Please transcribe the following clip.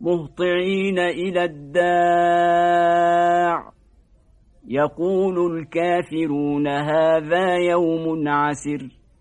مهطعين إلى الداع. يقول الكافرون هذا يوم عسر.